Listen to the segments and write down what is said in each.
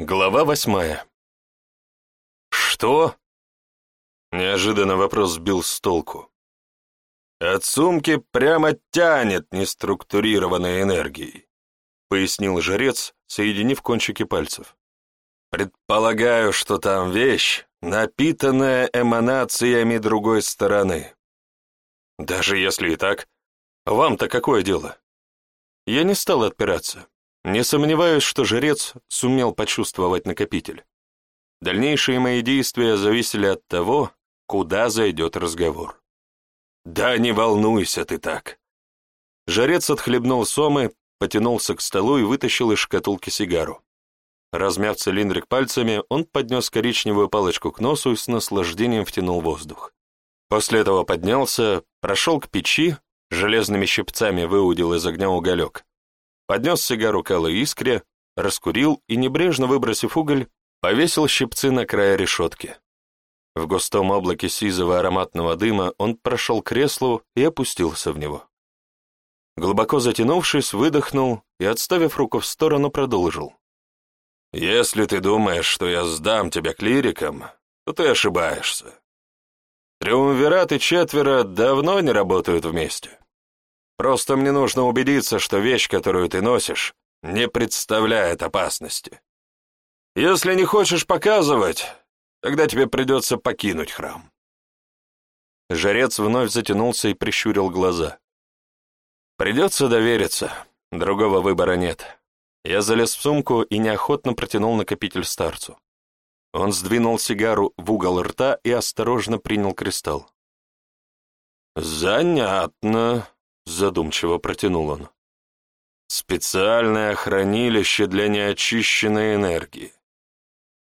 Глава восьмая. «Что?» Неожиданно вопрос сбил с толку. «От сумки прямо тянет неструктурированной энергией», пояснил жрец, соединив кончики пальцев. «Предполагаю, что там вещь, напитанная эманациями другой стороны». «Даже если и так, вам-то какое дело?» Я не стал отпираться. Не сомневаюсь, что жрец сумел почувствовать накопитель. Дальнейшие мои действия зависели от того, куда зайдет разговор. «Да не волнуйся ты так!» Жрец отхлебнул сомы, потянулся к столу и вытащил из шкатулки сигару. Размяв цилиндрик пальцами, он поднес коричневую палочку к носу и с наслаждением втянул воздух. После этого поднялся, прошел к печи, железными щипцами выудил из огня уголек, поднес сигару к алой искре, раскурил и, небрежно выбросив уголь, повесил щипцы на край решетки. В густом облаке сизого ароматного дыма он прошел креслу и опустился в него. Глубоко затянувшись, выдохнул и, отставив руку в сторону, продолжил. «Если ты думаешь, что я сдам тебя клирикам, то ты ошибаешься. Триумвират и четверо давно не работают вместе. Просто мне нужно убедиться, что вещь, которую ты носишь, не представляет опасности. Если не хочешь показывать, тогда тебе придется покинуть храм». Жрец вновь затянулся и прищурил глаза. «Придется довериться, другого выбора нет». Я залез в сумку и неохотно протянул накопитель старцу. Он сдвинул сигару в угол рта и осторожно принял кристалл. «Занятно», задумчиво протянул он. Специальное хранилище для неочищенной энергии.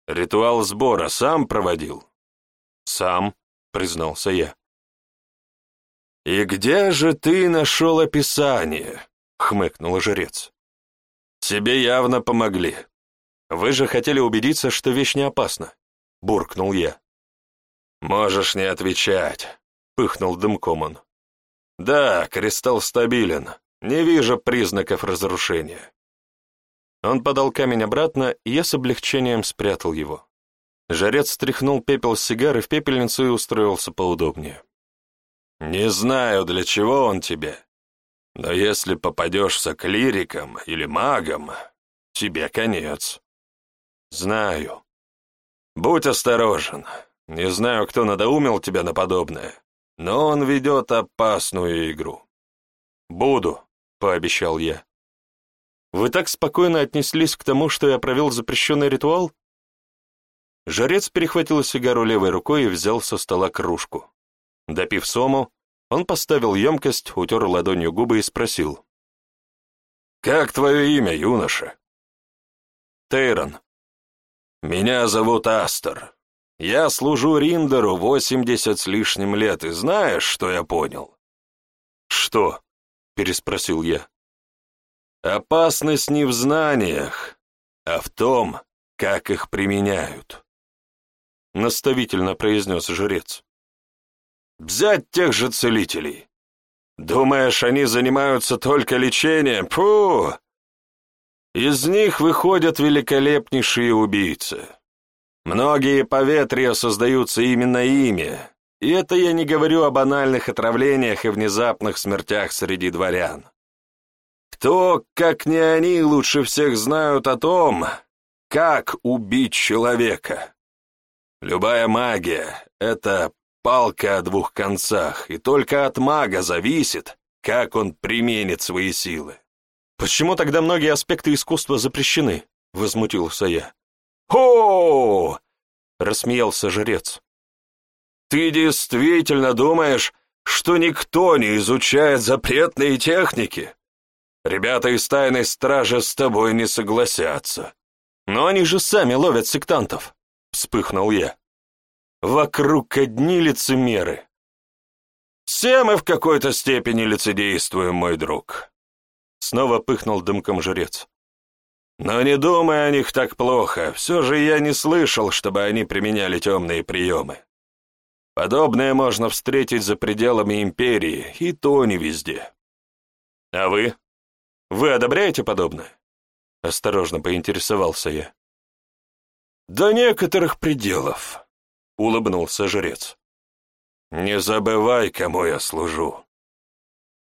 Ритуал сбора сам проводил? Сам, признался я. «И где же ты нашел описание?» — хмыкнул жрец. «Тебе явно помогли. Вы же хотели убедиться, что вещь не опасна», — буркнул я. «Можешь не отвечать», — пыхнул дымком он. Да, кристалл стабилен. Не вижу признаков разрушения. Он подал камень обратно, и я с облегчением спрятал его. Жарец стряхнул пепел с сигары в пепельницу и устроился поудобнее. «Не знаю, для чего он тебе, но если попадешься клириком или магом, тебе конец. Знаю. Будь осторожен. Не знаю, кто надоумил тебя на подобное, но он ведет опасную игру. «Буду», — пообещал я. «Вы так спокойно отнеслись к тому, что я провел запрещенный ритуал?» Жарец перехватил сигару левой рукой и взял со стола кружку. Допив сому, он поставил емкость, утер ладонью губы и спросил. «Как твое имя, юноша?» «Тейрон». «Меня зовут Астер. Я служу Риндеру восемьдесят с лишним лет, и знаешь, что я понял?» «Что?» — переспросил я. «Опасность не в знаниях, а в том, как их применяют», — наставительно произнес жрец. «Взять тех же целителей. Думаешь, они занимаются только лечением? Фу! Из них выходят великолепнейшие убийцы. Многие поветрия создаются именно ими, и это я не говорю о банальных отравлениях и внезапных смертях среди дворян. Кто, как не они, лучше всех знают о том, как убить человека. Любая магия — это палка о двух концах, и только от мага зависит, как он применит свои силы. «Почему тогда многие аспекты искусства запрещены?» — возмутился я. «О!» — рассмеялся жрец. «Ты действительно думаешь, что никто не изучает запретные техники? Ребята из тайной стражи с тобой не согласятся. Но они же сами ловят сектантов», — вспыхнул я. «Вокруг одни лицемеры». «Все мы в какой-то степени лицедействуем, мой друг», — снова пыхнул дымком жрец. Но не думай о них так плохо, все же я не слышал, чтобы они применяли темные приемы. Подобное можно встретить за пределами империи, и то не везде. А вы? Вы одобряете подобное? Осторожно поинтересовался я. «До некоторых пределов», — улыбнулся жрец. «Не забывай, кому я служу.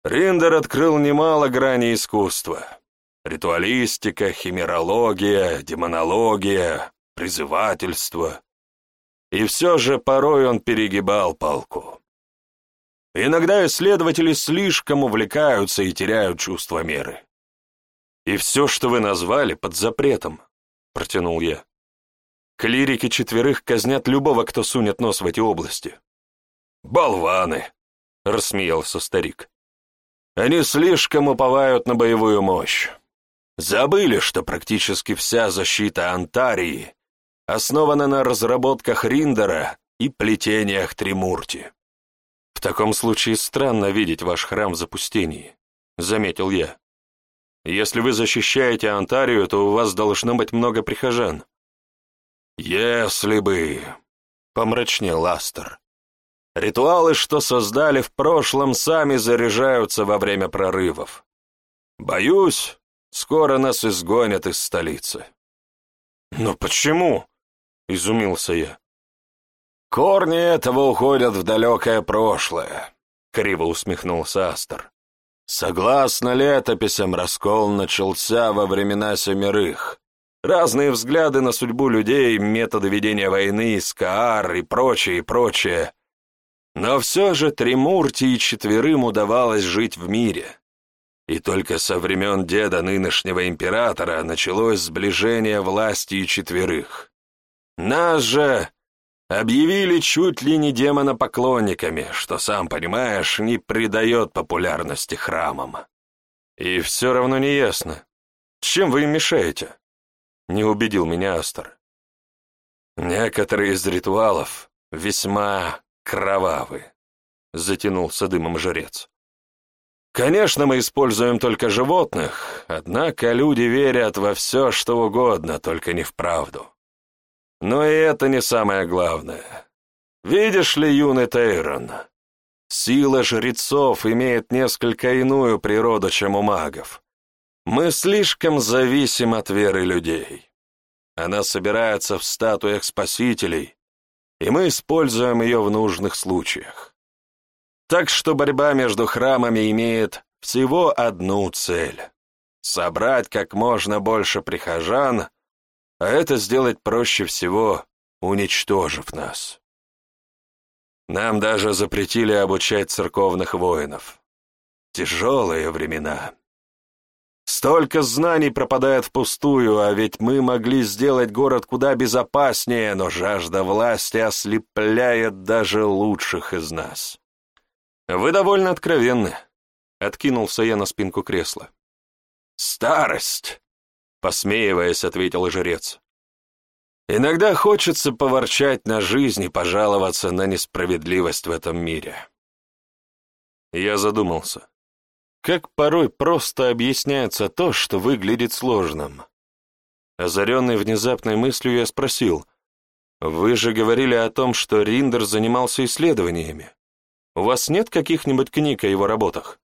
Риндер открыл немало граней искусства. Ритуалистика, химерология, демонология, призывательство. И все же порой он перегибал палку. Иногда исследователи слишком увлекаются и теряют чувство меры. «И все, что вы назвали, под запретом», — протянул я. «Клирики четверых казнят любого, кто сунет нос в эти области». «Болваны!» — рассмеялся старик. «Они слишком уповают на боевую мощь. Забыли, что практически вся защита Антарии основана на разработках Риндера и плетениях Тримурти. «В таком случае странно видеть ваш храм в запустении», — заметил я. «Если вы защищаете Антарию, то у вас должно быть много прихожан». «Если бы...» — помрачнел Астер. «Ритуалы, что создали в прошлом, сами заряжаются во время прорывов. Боюсь, скоро нас изгонят из столицы». «Но почему?» — изумился я. «Корни этого уходят в далекое прошлое», — криво усмехнулся Астер. «Согласно летописям, раскол начался во времена Семерых. Разные взгляды на судьбу людей, методы ведения войны, скаар и прочее, и прочее. Но все же Тримурти и четверым удавалось жить в мире. И только со времен деда нынешнего императора началось сближение власти и четверых. Нас же Объявили чуть ли не демонопоклонниками, что, сам понимаешь, не придает популярности храмам. И все равно не ясно, чем вы им мешаете? Не убедил меня Астер. Некоторые из ритуалов весьма кровавы, затянулся дымом жрец. Конечно, мы используем только животных, однако люди верят во все, что угодно, только не в правду. Но и это не самое главное. Видишь ли, юный Тейрон, сила жрецов имеет несколько иную природу, чем у магов. Мы слишком зависим от веры людей. Она собирается в статуях спасителей, и мы используем ее в нужных случаях. Так что борьба между храмами имеет всего одну цель — собрать как можно больше прихожан а это сделать проще всего, уничтожив нас. Нам даже запретили обучать церковных воинов. Тяжелые времена. Столько знаний пропадает впустую, а ведь мы могли сделать город куда безопаснее, но жажда власти ослепляет даже лучших из нас. Вы довольно откровенны. Откинулся я на спинку кресла. Старость Посмеиваясь, ответил жрец. Иногда хочется поворчать на жизнь и пожаловаться на несправедливость в этом мире. Я задумался. Как порой просто объясняется то, что выглядит сложным. Озаренный внезапной мыслью, я спросил, «Вы же говорили о том, что Риндер занимался исследованиями. У вас нет каких-нибудь книг о его работах?»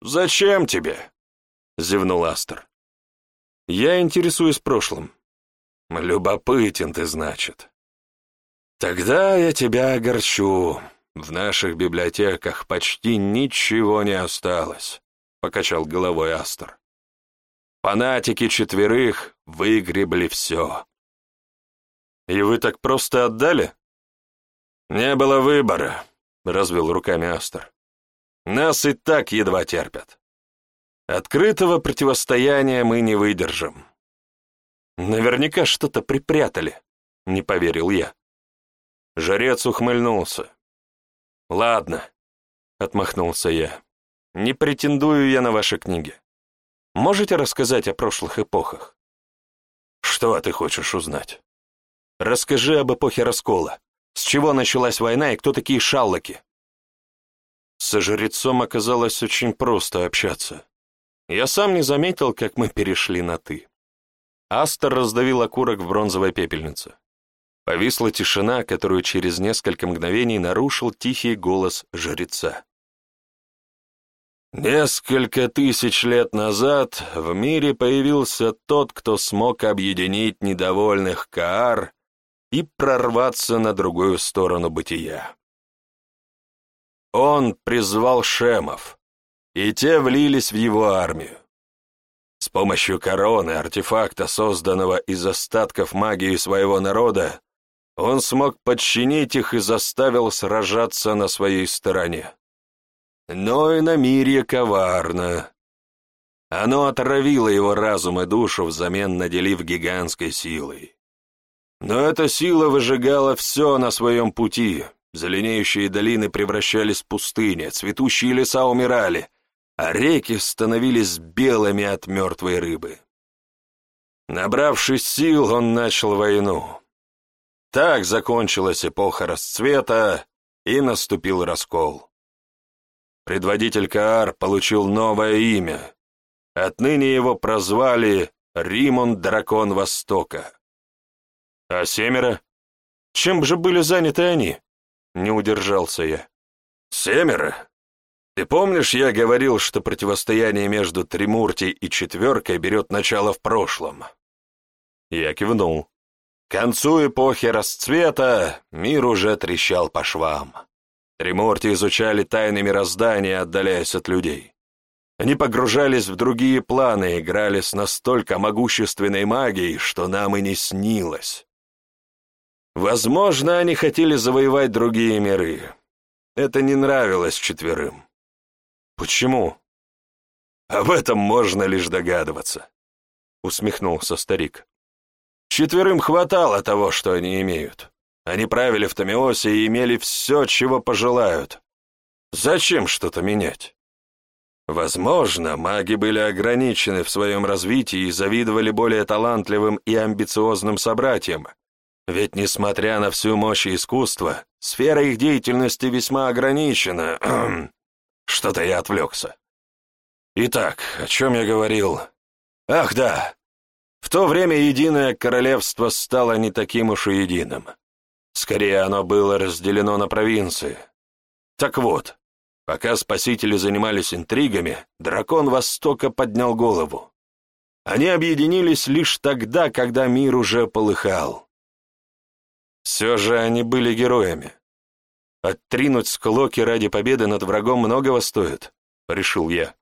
«Зачем тебе?» — зевнул Астер. Я интересуюсь прошлым. Любопытен ты, значит. Тогда я тебя огорчу. В наших библиотеках почти ничего не осталось, покачал головой Астер. Фанатики четверых выгребли все. И вы так просто отдали? Не было выбора, развел руками Астер. Нас и так едва терпят. Открытого противостояния мы не выдержим. Наверняка что-то припрятали, не поверил я. Жрец ухмыльнулся. Ладно, отмахнулся я. Не претендую я на ваши книги. Можете рассказать о прошлых эпохах? Что ты хочешь узнать? Расскажи об эпохе раскола. С чего началась война и кто такие шаллоки? Со жрецом оказалось очень просто общаться. Я сам не заметил, как мы перешли на «ты». Астер раздавил окурок в бронзовой пепельнице. Повисла тишина, которую через несколько мгновений нарушил тихий голос жреца. Несколько тысяч лет назад в мире появился тот, кто смог объединить недовольных Каар и прорваться на другую сторону бытия. Он призвал шемов, и те влились в его армию. С помощью короны, артефакта, созданного из остатков магии своего народа, он смог подчинить их и заставил сражаться на своей стороне. Но и намерие коварно. Оно отравило его разум и душу, взамен наделив гигантской силой. Но эта сила выжигала все на своем пути. Зеленеющие долины превращались в пустыни, цветущие леса умирали, а реки становились белыми от мертвой рыбы. Набравшись сил, он начал войну. Так закончилась эпоха расцвета, и наступил раскол. Предводитель Каар получил новое имя. Отныне его прозвали Римон Дракон Востока. А семеро? Чем же были заняты они? Не удержался я. Семеро? Ты помнишь, я говорил, что противостояние между Тримурти и Четверкой берет начало в прошлом? Я кивнул. К концу эпохи расцвета мир уже трещал по швам. Триморти изучали тайны мироздания, отдаляясь от людей. Они погружались в другие планы, играли с настолько могущественной магией, что нам и не снилось. Возможно, они хотели завоевать другие миры. Это не нравилось четверым. Почему? Об этом можно лишь догадываться, усмехнулся старик. Четверым хватало того, что они имеют. Они правили в Томиосе и имели все, чего пожелают. Зачем что-то менять? Возможно, маги были ограничены в своем развитии и завидовали более талантливым и амбициозным собратьям, ведь, несмотря на всю мощь искусства, сфера их деятельности весьма ограничена. Что-то я отвлекся. Итак, о чем я говорил? Ах, да. В то время единое королевство стало не таким уж и единым. Скорее, оно было разделено на провинции. Так вот, пока спасители занимались интригами, дракон Востока поднял голову. Они объединились лишь тогда, когда мир уже полыхал. Все же они были героями. Оттринуть склоки ради победы над врагом многого стоит, решил я.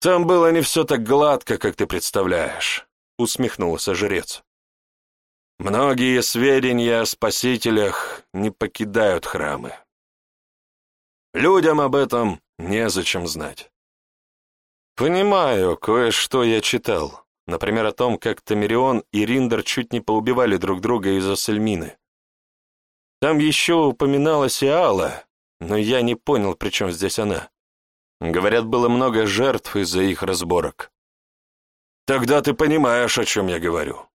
Там было не все так гладко, как ты представляешь, усмехнулся жрец. Многие сведения о спасителях не покидают храмы. Людям об этом незачем знать. Понимаю, кое-что я читал. Например, о том, как Тамерион и Риндер чуть не поубивали друг друга из-за Сельмины. Там еще упоминалась и Алла, но я не понял, при чем здесь она. Говорят, было много жертв из-за их разборок. Тогда ты понимаешь, о чем я говорю.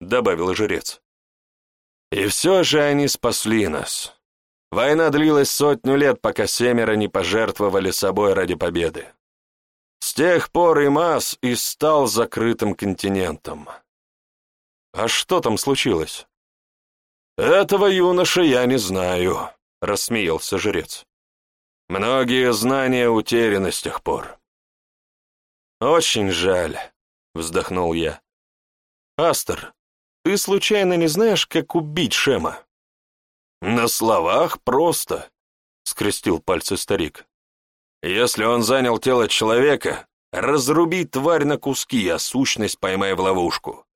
— добавил жрец. «И все же они спасли нас. Война длилась сотню лет, пока семеро не пожертвовали собой ради победы. С тех пор Имас и стал закрытым континентом. А что там случилось?» «Этого юноша я не знаю», — рассмеялся жрец. «Многие знания утеряны с тех пор». «Очень жаль», — вздохнул я. «Астер, ты случайно не знаешь, как убить Шема?» «На словах просто», — скрестил пальцы старик. «Если он занял тело человека, разруби тварь на куски, а сущность поймай в ловушку.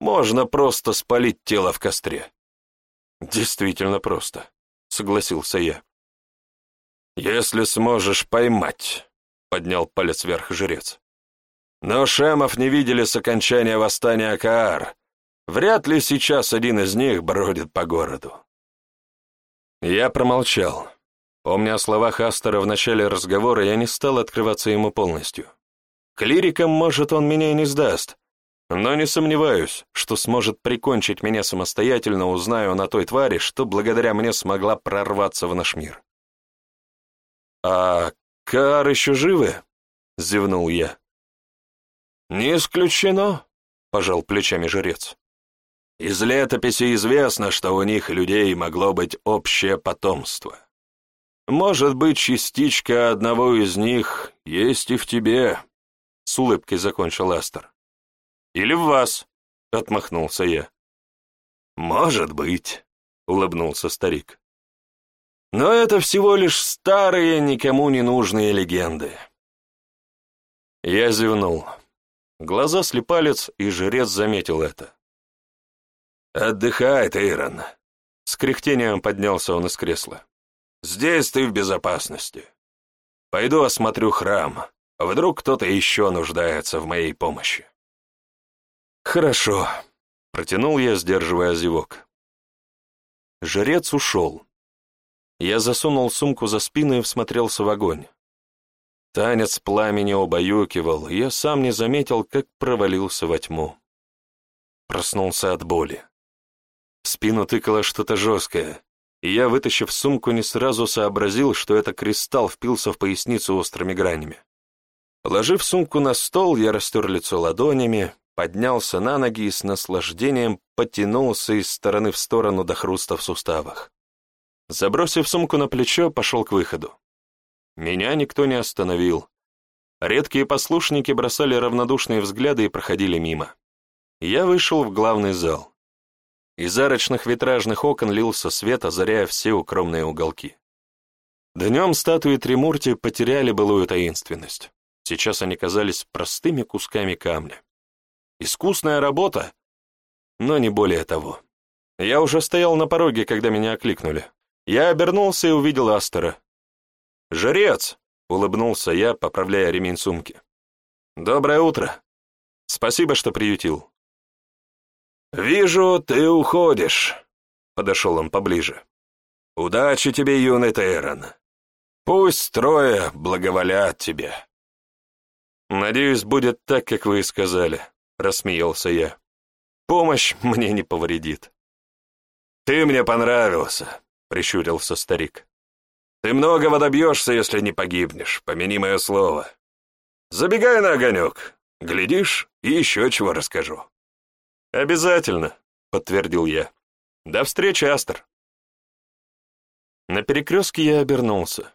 Можно просто спалить тело в костре». «Действительно просто», — согласился я. «Если сможешь поймать», — поднял палец вверх жрец. Но Шемов не видели с окончания восстания Каар, Вряд ли сейчас один из них бродит по городу. Я промолчал. Помня о словах Астера в начале разговора, я не стал открываться ему полностью. Клирикам, может, он меня и не сдаст, но не сомневаюсь, что сможет прикончить меня самостоятельно, узнаю на той твари, что благодаря мне смогла прорваться в наш мир. «А Каар еще живы?» — зевнул я. «Не исключено», — пожал плечами жрец. Из летописи известно, что у них людей могло быть общее потомство. Может быть, частичка одного из них есть и в тебе», — с улыбкой закончил Астер. «Или в вас», — отмахнулся я. «Может быть», — улыбнулся старик. «Но это всего лишь старые, никому не нужные легенды». Я зевнул. Глаза слепалец, и жрец заметил это. «Отдыхай, Тейрон!» С кряхтением поднялся он из кресла. «Здесь ты в безопасности. Пойду осмотрю храм. Вдруг кто-то еще нуждается в моей помощи». «Хорошо», — протянул я, сдерживая зевок. Жрец ушел. Я засунул сумку за спину и всмотрелся в огонь. Танец пламени убаюкивал, и я сам не заметил, как провалился во тьму. Проснулся от боли. В спину тыкало что-то жесткое, и я, вытащив сумку, не сразу сообразил, что это кристалл впился в поясницу острыми гранями. Положив сумку на стол, я растер лицо ладонями, поднялся на ноги и с наслаждением потянулся из стороны в сторону до хруста в суставах. Забросив сумку на плечо, пошел к выходу. Меня никто не остановил. Редкие послушники бросали равнодушные взгляды и проходили мимо. Я вышел в главный зал. Из арочных витражных окон лился свет, озаряя все укромные уголки. Днем статуи Тримурти потеряли былую таинственность. Сейчас они казались простыми кусками камня. Искусная работа, но не более того. Я уже стоял на пороге, когда меня окликнули. Я обернулся и увидел Астера. «Жрец!» — улыбнулся я, поправляя ремень сумки. «Доброе утро. Спасибо, что приютил». «Вижу, ты уходишь», — подошел он поближе. «Удачи тебе, юный Тейрон. Пусть трое благоволят тебе». «Надеюсь, будет так, как вы и сказали», — рассмеялся я. «Помощь мне не повредит». «Ты мне понравился», — прищурился старик. «Ты многого добьешься, если не погибнешь, помяни мое слово. Забегай на огонек, глядишь, и еще чего расскажу». «Обязательно», — подтвердил я. «До встречи, Астер». На перекрестке я обернулся.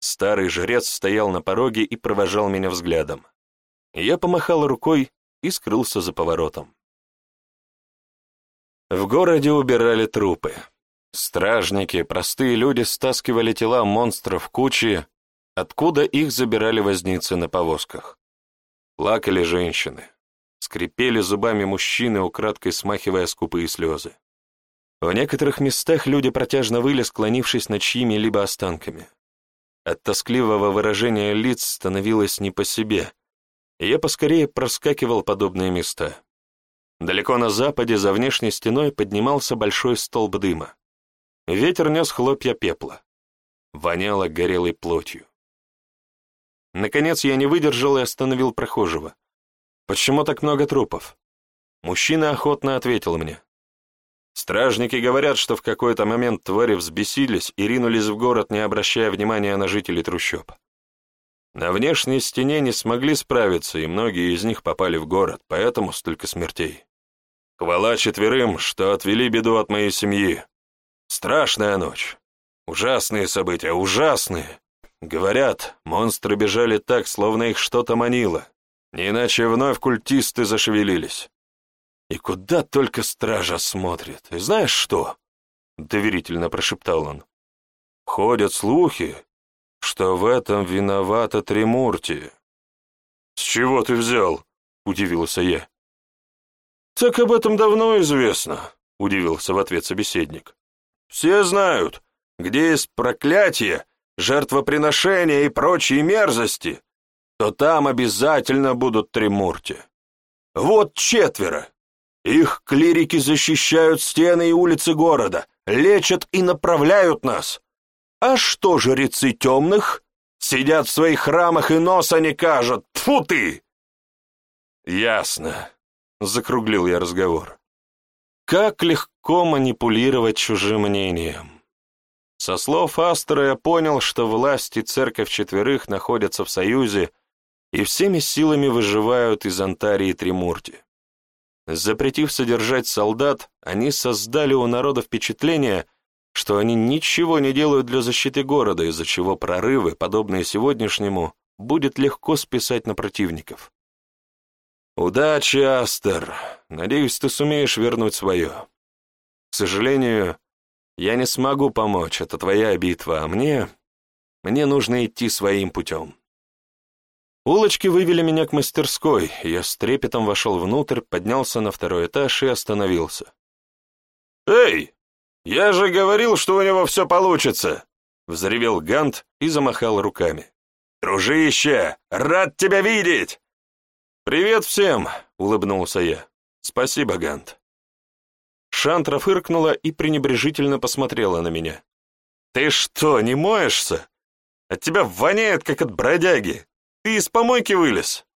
Старый жрец стоял на пороге и провожал меня взглядом. Я помахал рукой и скрылся за поворотом. В городе убирали трупы. Стражники, простые люди стаскивали тела монстров в кучи, откуда их забирали возницы на повозках. Плакали женщины. Скрипели зубами мужчины, украдкой смахивая скупые слезы. В некоторых местах люди протяжно выли, склонившись над чьими-либо останками. От тоскливого выражения лиц становилось не по себе, и я поскорее проскакивал подобные места. Далеко на западе, за внешней стеной, поднимался большой столб дыма. Ветер нес хлопья пепла. Воняло горелой плотью. Наконец я не выдержал и остановил прохожего. «Почему так много трупов?» Мужчина охотно ответил мне. Стражники говорят, что в какой-то момент твари взбесились и ринулись в город, не обращая внимания на жителей трущоб. На внешней стене не смогли справиться, и многие из них попали в город, поэтому столько смертей. Хвала четверым, что отвели беду от моей семьи. Страшная ночь. Ужасные события, ужасные. Говорят, монстры бежали так, словно их что-то манило. Иначе вновь культисты зашевелились. И куда только стража смотрит. И знаешь что? Доверительно прошептал он. Ходят слухи, что в этом виновата Тримурти. С чего ты взял? Удивился я. Так об этом давно известно, удивился в ответ собеседник. Все знают, где есть проклятие, жертвоприношения и прочие мерзости, то там обязательно будут тримурти. Вот четверо. Их клирики защищают стены и улицы города, лечат и направляют нас. А что жрецы темных? Сидят в своих храмах и носа не кажут. Тьфу ты! Ясно, закруглил я разговор. Как легко манипулировать чужим мнением. Со слов Астера я понял, что власть и церковь четверых находятся в союзе и всеми силами выживают из Антарии Тримурти. Запретив содержать солдат, они создали у народа впечатление, что они ничего не делают для защиты города, из-за чего прорывы, подобные сегодняшнему, будет легко списать на противников. «Удачи, Астер! Надеюсь, ты сумеешь вернуть свое. К сожалению, я не смогу помочь, это твоя битва, а мне... Мне нужно идти своим путем». Улочки вывели меня к мастерской, я с трепетом вошел внутрь, поднялся на второй этаж и остановился. «Эй, я же говорил, что у него все получится!» — взревел Гант и замахал руками. «Дружище, рад тебя видеть!» «Привет всем!» — улыбнулся я. «Спасибо, Гант». Шантра фыркнула и пренебрежительно посмотрела на меня. «Ты что, не моешься? От тебя воняет, как от бродяги. Ты из помойки вылез».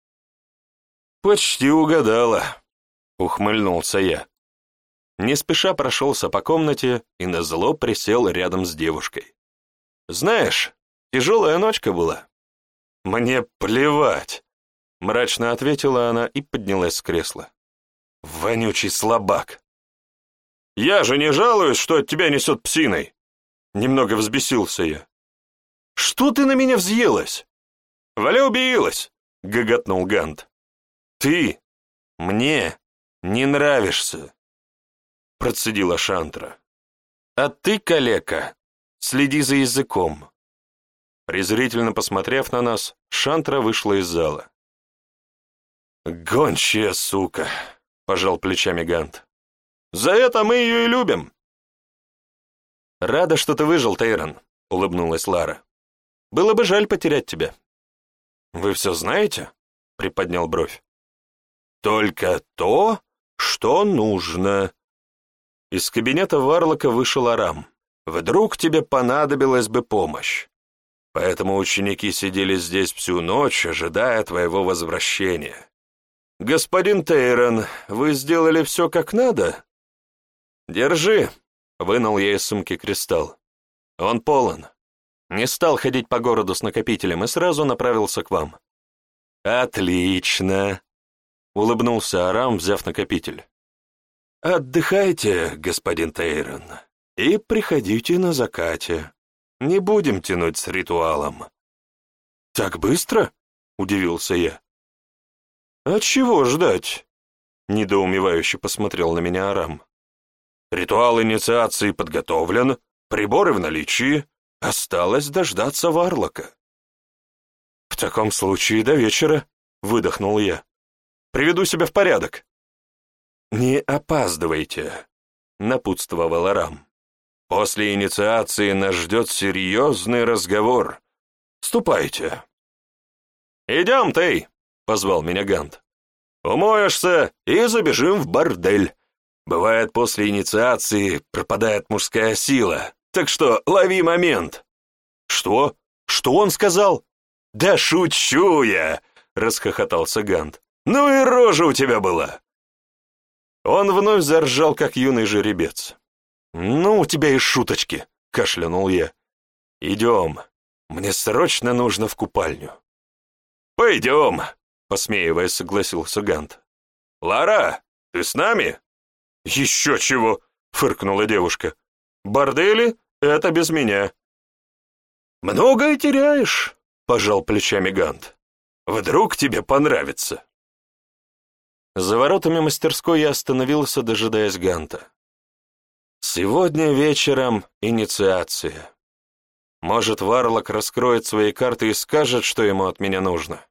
«Почти угадала», — ухмыльнулся я. Не спеша прошелся по комнате и назло присел рядом с девушкой. «Знаешь, тяжелая ночка была». «Мне плевать», — мрачно ответила она и поднялась с кресла. «Вонючий слабак!» «Я же не жалуюсь, что от тебя несет псиной!» Немного взбесился я. «Что ты на меня взъелась?» «Валя убилась!» — гоготнул Гант. «Ты мне не нравишься!» Процедила Шантра. «А ты, калека, следи за языком!» Презрительно посмотрев на нас, Шантра вышла из зала. «Гончая сука!» — пожал плечами Гант. «За это мы ее и любим!» «Рада, что ты выжил, Тейрон», — улыбнулась Лара. «Было бы жаль потерять тебя». «Вы все знаете?» — приподнял бровь. «Только то, что нужно». Из кабинета Варлока вышел Арам. «Вдруг тебе понадобилась бы помощь. Поэтому ученики сидели здесь всю ночь, ожидая твоего возвращения. «Господин Тейрон, вы сделали все как надо?» «Держи», — вынул я из сумки кристалл. «Он полон. Не стал ходить по городу с накопителем и сразу направился к вам». «Отлично», — улыбнулся Арам, взяв накопитель. «Отдыхайте, господин Тейрон, и приходите на закате. Не будем тянуть с ритуалом». «Так быстро?» — удивился я. «А чего ждать?» — недоумевающе посмотрел на меня Арам. «Ритуал инициации подготовлен, приборы в наличии, осталось дождаться Варлока». «В таком случае до вечера», — выдохнул я. «Приведу себя в порядок». «Не опаздывайте», — напутствовал Арам. «После инициации нас ждет серьезный разговор. Ступайте». «Идем, Тей!» позвал меня Гант. «Умоешься и забежим в бордель. Бывает, после инициации пропадает мужская сила, так что лови момент». «Что? Что он сказал?» «Да шучу я!» — расхохотался Гант. «Ну и рожа у тебя была!» Он вновь заржал, как юный жеребец. «Ну, у тебя и шуточки!» — кашлянул я. «Идем, мне срочно нужно в купальню». «Пойдем!» Посмеиваясь, согласился Гант. «Лара, ты с нами?» «Еще чего!» — фыркнула девушка. «Бордели — это без меня». «Многое теряешь», — пожал плечами Гант. «Вдруг тебе понравится». За воротами мастерской я остановился, дожидаясь Ганта. «Сегодня вечером инициация. Может, Варлок раскроет свои карты и скажет, что ему от меня нужно».